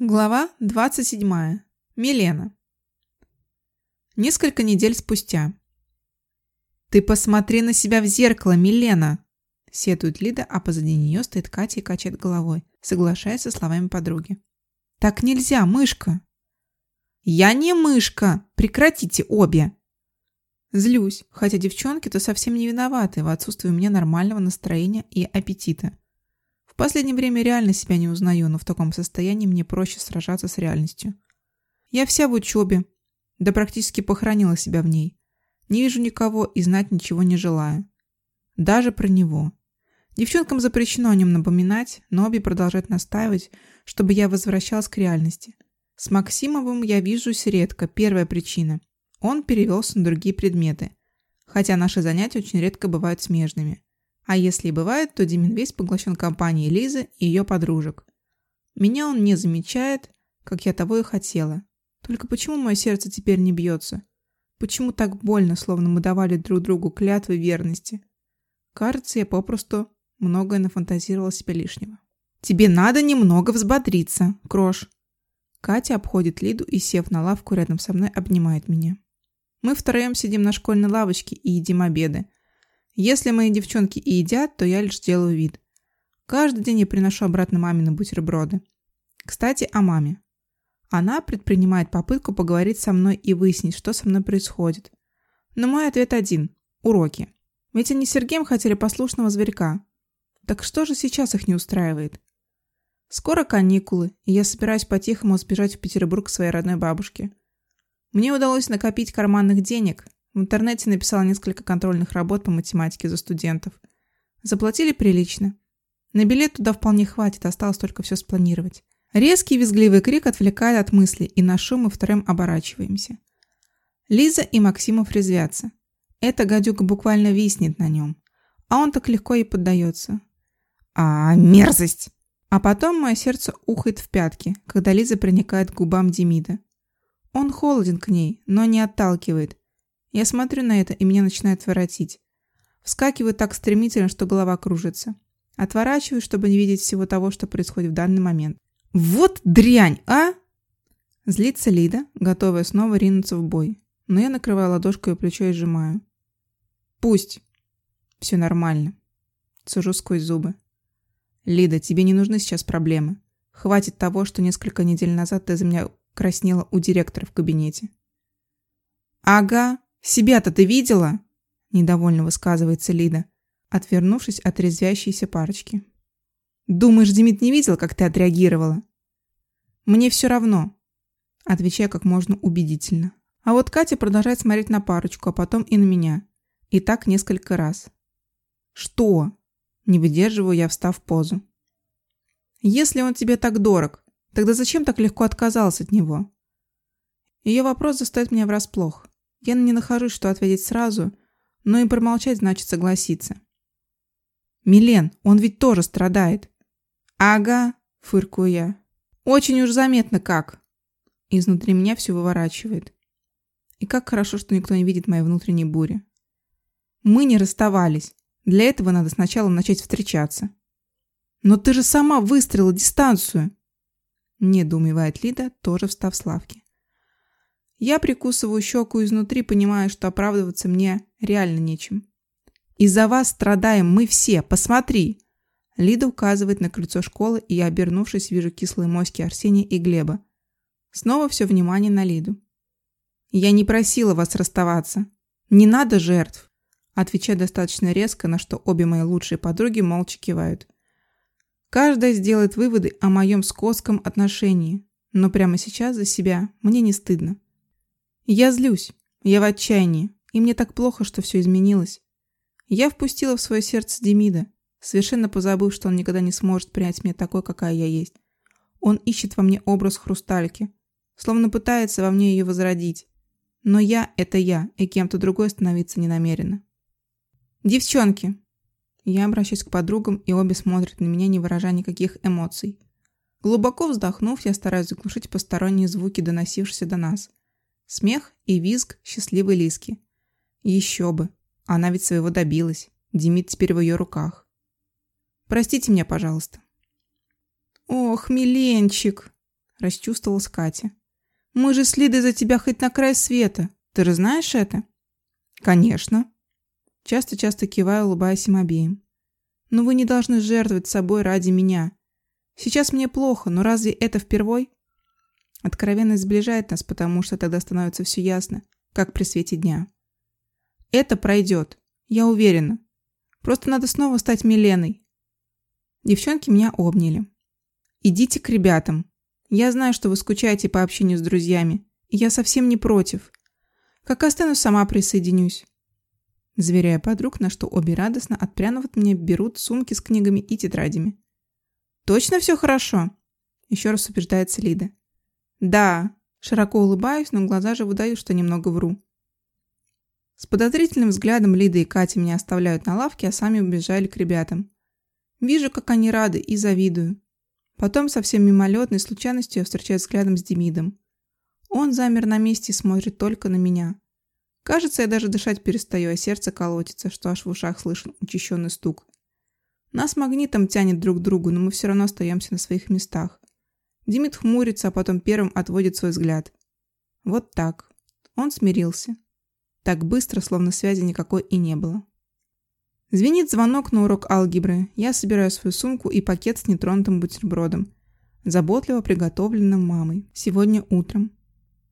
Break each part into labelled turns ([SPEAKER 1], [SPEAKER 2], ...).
[SPEAKER 1] Глава 27. Милена. Несколько недель спустя. «Ты посмотри на себя в зеркало, Милена!» Сетует Лида, а позади нее стоит Катя и качает головой, соглашаясь со словами подруги. «Так нельзя, мышка!» «Я не мышка! Прекратите обе!» Злюсь, хотя девчонки-то совсем не виноваты в отсутствии у меня нормального настроения и аппетита последнее время реально себя не узнаю, но в таком состоянии мне проще сражаться с реальностью. Я вся в учебе, да практически похоронила себя в ней. Не вижу никого и знать ничего не желаю. Даже про него. Девчонкам запрещено о нем напоминать, но обе продолжают настаивать, чтобы я возвращалась к реальности. С Максимовым я вижусь редко, первая причина. Он перевелся на другие предметы, хотя наши занятия очень редко бывают смежными. А если и бывает, то Димин весь поглощен компанией Лизы и ее подружек. Меня он не замечает, как я того и хотела. Только почему мое сердце теперь не бьется? Почему так больно, словно мы давали друг другу клятвы верности? Кажется, я попросту многое нафантазировала себе лишнего. «Тебе надо немного взбодриться, Крош!» Катя обходит Лиду и, сев на лавку рядом со мной, обнимает меня. Мы втроем сидим на школьной лавочке и едим обеды, если мои девчонки и едят, то я лишь делаю вид. Каждый день я приношу обратно маме на бутерброды. Кстати, о маме. Она предпринимает попытку поговорить со мной и выяснить, что со мной происходит. Но мой ответ один – уроки. Ведь они с Сергеем хотели послушного зверька. Так что же сейчас их не устраивает? Скоро каникулы, и я собираюсь по-тихому сбежать в Петербург к своей родной бабушке. Мне удалось накопить карманных денег, в интернете написала несколько контрольных работ по математике за студентов. Заплатили прилично. На билет туда вполне хватит, осталось только все спланировать. Резкий визгливый крик отвлекает от мысли, и на шум мы втроем оборачиваемся. Лиза и Максимов резвятся. Эта гадюка буквально виснет на нем. А он так легко ей поддается. А, мерзость! А потом мое сердце ухает в пятки, когда Лиза проникает к губам Демида. Он холоден к ней, но не отталкивает, я смотрю на это, и меня начинает воротить. Вскакиваю так стремительно, что голова кружится. Отворачиваюсь, чтобы не видеть всего того, что происходит в данный момент. «Вот дрянь, а!» Злится Лида, готовая снова ринуться в бой. Но я накрываю ладошкой плечо и сжимаю. «Пусть. Все нормально». Сужу сквозь зубы. «Лида, тебе не нужны сейчас проблемы. Хватит того, что несколько недель назад ты за меня краснела у директора в кабинете». «Ага, «Себя-то ты видела?» – недовольно высказывается Лида, отвернувшись от резвящейся парочки. «Думаешь, Демид не видел, как ты отреагировала?» «Мне все равно», – отвечаю как можно убедительно. А вот Катя продолжает смотреть на парочку, а потом и на меня. И так несколько раз. «Что?» – не выдерживаю я, встав в позу. «Если он тебе так дорог, тогда зачем так легко отказался от него?» Ее вопрос застает меня врасплох. Я не нахожусь, что ответить сразу, но и промолчать значит согласиться. «Милен, он ведь тоже страдает». «Ага», — фыркую я. «Очень уж заметно как». Изнутри меня все выворачивает. И как хорошо, что никто не видит моей внутренней бури. Мы не расставались. Для этого надо сначала начать встречаться. «Но ты же сама выстрелила дистанцию!» Недоумевает Лида, тоже встав с лавки. Я прикусываю щеку изнутри, понимая, что оправдываться мне реально нечем. «Из-за вас страдаем мы все, посмотри!» Лида указывает на крыльцо школы, и я, обернувшись, вижу кислые моськи Арсения и Глеба. Снова все внимание на Лиду. «Я не просила вас расставаться. Не надо жертв!» Отвечаю достаточно резко, на что обе мои лучшие подруги молча кивают. Каждая сделает выводы о моем скотском отношении, но прямо сейчас за себя мне не стыдно. Я злюсь, я в отчаянии, и мне так плохо, что все изменилось. Я впустила в свое сердце Демида, совершенно позабыв, что он никогда не сможет принять меня такой, какая я есть. Он ищет во мне образ хрустальки, словно пытается во мне ее возродить. Но я – это я, и кем-то другой становиться не намерена. «Девчонки!» Я обращаюсь к подругам, и обе смотрят на меня, не выражая никаких эмоций. Глубоко вздохнув, я стараюсь заглушить посторонние звуки, доносившиеся до нас. Смех и визг счастливой Лиски. Еще бы. Она ведь своего добилась. Демид теперь в ее руках. Простите меня, пожалуйста. Ох, миленчик. – расчувствовалась Катя. «Мы же с Лидой за тебя хоть на край света. Ты же знаешь это?» «Конечно». Часто-часто киваю, улыбаясь им обеим. «Но вы не должны жертвовать собой ради меня. Сейчас мне плохо, но разве это впервой?» Откровенность сближает нас, потому что тогда становится все ясно, как при свете дня. «Это пройдет. Я уверена. Просто надо снова стать Миленой». Девчонки меня обняли. «Идите к ребятам. Я знаю, что вы скучаете по общению с друзьями, и я совсем не против. Как останусь, сама присоединюсь. Заверяя подруг, на что обе радостно, отпрянув от меня, берут сумки с книгами и тетрадями. «Точно все хорошо?» Еще раз убеждается Лида. «Да». Широко улыбаюсь, но глаза же выдают, что немного вру. С подозрительным взглядом Лида и Катя меня оставляют на лавке, а сами убежали к ребятам. Вижу, как они рады, и завидую. Потом совсем мимолетной случайностью я встречаюсь взглядом с Демидом. Он замер на месте и смотрит только на меня. Кажется, я даже дышать перестаю, а сердце колотится, что аж в ушах слышен учащенный стук. Нас магнитом тянет друг к другу, но мы все равно остаемся на своих местах. Демид хмурится, а потом первым отводит свой взгляд. Вот так. Он смирился. Так быстро, словно связи никакой и не было. Звенит звонок на урок алгебры. Я собираю свою сумку и пакет с нетронутым бутербродом, заботливо приготовленным мамой, сегодня утром.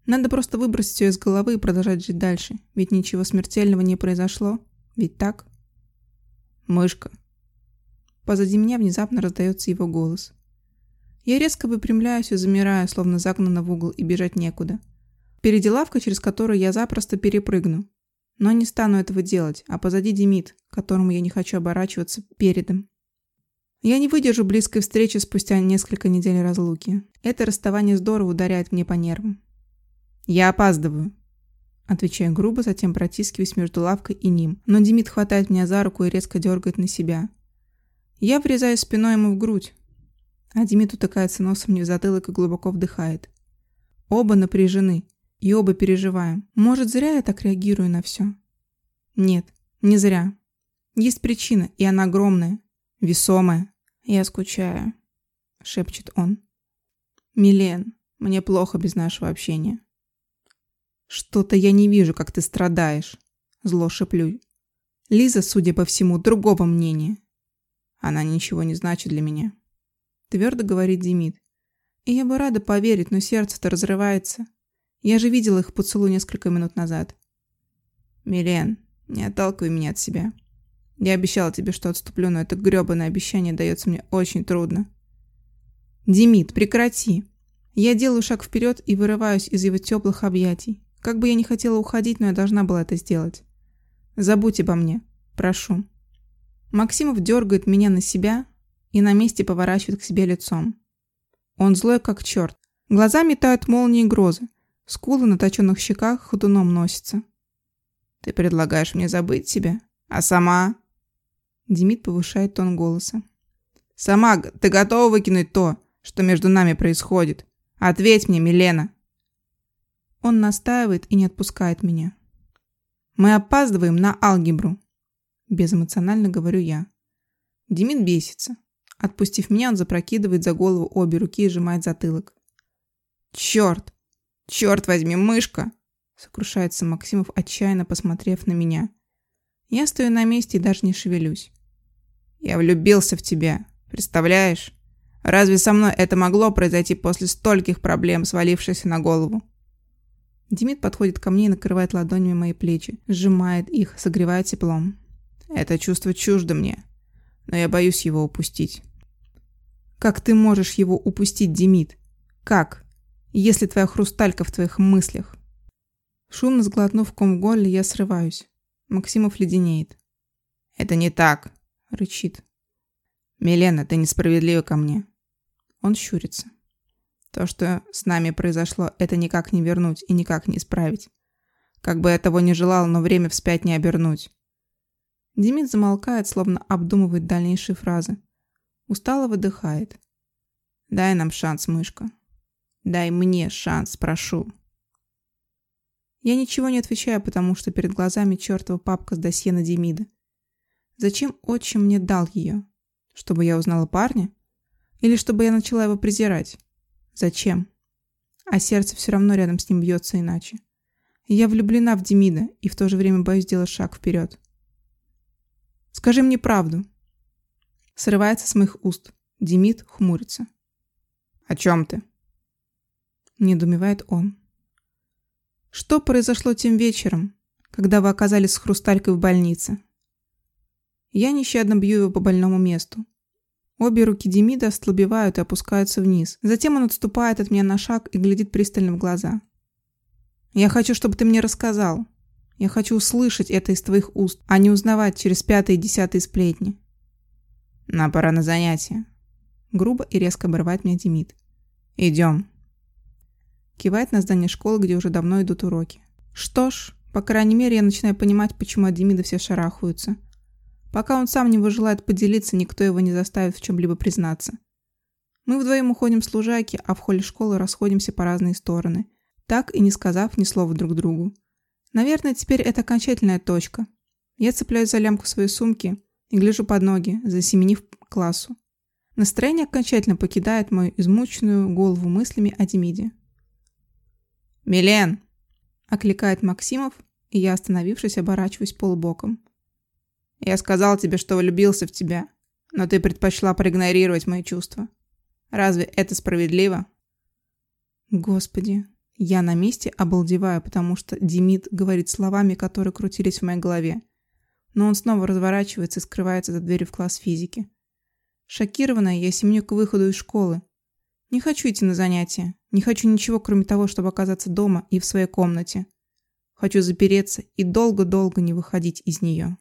[SPEAKER 1] Надо просто выбросить все из головы и продолжать жить дальше. Ведь ничего смертельного не произошло. Ведь так? Мышка. Позади меня внезапно раздается его голос. Я резко выпрямляюсь и замираю, словно загнана в угол, и бежать некуда. Впереди лавка, через которую я запросто перепрыгну. Но не стану этого делать, а позади Демид, которому я не хочу оборачиваться передом. Я не выдержу близкой встречи спустя несколько недель разлуки. Это расставание здорово ударяет мне по нервам. «Я опаздываю», Отвечаю грубо, затем протискиваюсь между лавкой и ним. Но Демид хватает меня за руку и резко дергает на себя. Я врезаю спиной ему в грудь. А Демид утыкается носом мне в затылок и глубоко вдыхает. Оба напряжены. И оба переживаем. Может, зря я так реагирую на все? Нет, не зря. Есть причина, и она огромная. Весомая. Я скучаю. Шепчет он. Милен, мне плохо без нашего общения. «Что-то я не вижу, как ты страдаешь», – зло шеплю. Лиза, судя по всему, другого мнения. Она ничего не значит для меня. Твердо говорит Демид. И я бы рада поверить, но сердце-то разрывается. Я же видела их поцелуй несколько минут назад. Милен, не отталкивай меня от себя. Я обещала тебе, что отступлю, но это грёбаное обещание дается мне очень трудно. Демид, прекрати. Я делаю шаг вперед и вырываюсь из его теплых объятий. Как бы я ни хотела уходить, но я должна была это сделать. Забудь обо мне. Прошу. Максимов дергает меня на себя и на месте поворачивает к себе лицом. Он злой как черт. Глаза метают молнии и грозы. Скулы на точенных щеках ходуном носятся. «Ты предлагаешь мне забыть тебя? А сама?» Демид повышает тон голоса. «Сама ты готова выкинуть то, что между нами происходит? Ответь мне, Милена!» Он настаивает и не отпускает меня. Мы опаздываем на алгебру. Безэмоционально говорю я. Демид бесится. Отпустив меня, он запрокидывает за голову обе руки и сжимает затылок. «Черт! Черт возьми, мышка!» Сокрушается Максимов, отчаянно посмотрев на меня. Я стою на месте и даже не шевелюсь. «Я влюбился в тебя. Представляешь? Разве со мной это могло произойти после стольких проблем, свалившихся на голову?» Демид подходит ко мне и накрывает ладонями мои плечи, сжимает их, согревает теплом. Это чувство чуждо мне, но я боюсь его упустить. Как ты можешь его упустить, Демид? Как? Если твоя хрусталька в твоих мыслях? Шумно сглотнув ком в горле, я срываюсь. Максимов леденеет. «Это не так!» – рычит. «Милена, ты несправедлива ко мне!» Он щурится. То, что с нами произошло, это никак не вернуть и никак не исправить. Как бы я того не желал, но время вспять не обернуть. Демид замолкает, словно обдумывает дальнейшие фразы. Устало выдыхает. «Дай нам шанс, мышка. Дай мне шанс, прошу». Я ничего не отвечаю, потому что перед глазами чертова папка с досье на Демида. Зачем отчим мне дал ее? Чтобы я узнала парня? Или чтобы я начала его презирать? Зачем? а сердце все равно рядом с ним бьется иначе. Я влюблена в Демида и в то же время боюсь сделать шаг вперед. Скажи мне правду. Срывается с моих уст. Демид хмурится. О чем ты? Недумевает он. Что произошло тем вечером, когда вы оказались с хрусталькой в больнице? Я нещадно бью его по больному месту. Обе руки Демида ослабевают и опускаются вниз. Затем он отступает от меня на шаг и глядит пристально в глаза. Я хочу, чтобы ты мне рассказал. Я хочу услышать это из твоих уст, а не узнавать через пятые и десятые сплетни. Нам пора на занятия. Грубо и резко обрывает меня Демид. Идем. Кивает на здание школы, где уже давно идут уроки. Что ж, по крайней мере, я начинаю понимать, почему от Демида все шарахаются. Пока он сам не выжелает поделиться, никто его не заставит в чем-либо признаться. Мы вдвоем уходим с лужайки, а в холле школы расходимся по разные стороны – так и не сказав ни слова друг другу. Наверное, теперь это окончательная точка. Я цепляюсь за лямку своей сумки и гляжу под ноги, засеменив к классу. Настроение окончательно покидает мою измученную голову мыслями о Демиде. «Милен!» – окликает Максимов, и я, остановившись, оборачиваюсь полубоком. «Я сказал тебе, что влюбился в тебя, но ты предпочла проигнорировать мои чувства. Разве это справедливо?» Господи, я на месте обалдеваю, потому что Демид говорит словами, которые крутились в моей голове. Но он снова разворачивается и скрывается за дверью в класс физики. Шокированная, я семеню к выходу из школы. Не хочу идти на занятия. Не хочу ничего, кроме того, чтобы оказаться дома и в своей комнате. Хочу запереться и долго-долго не выходить из нее.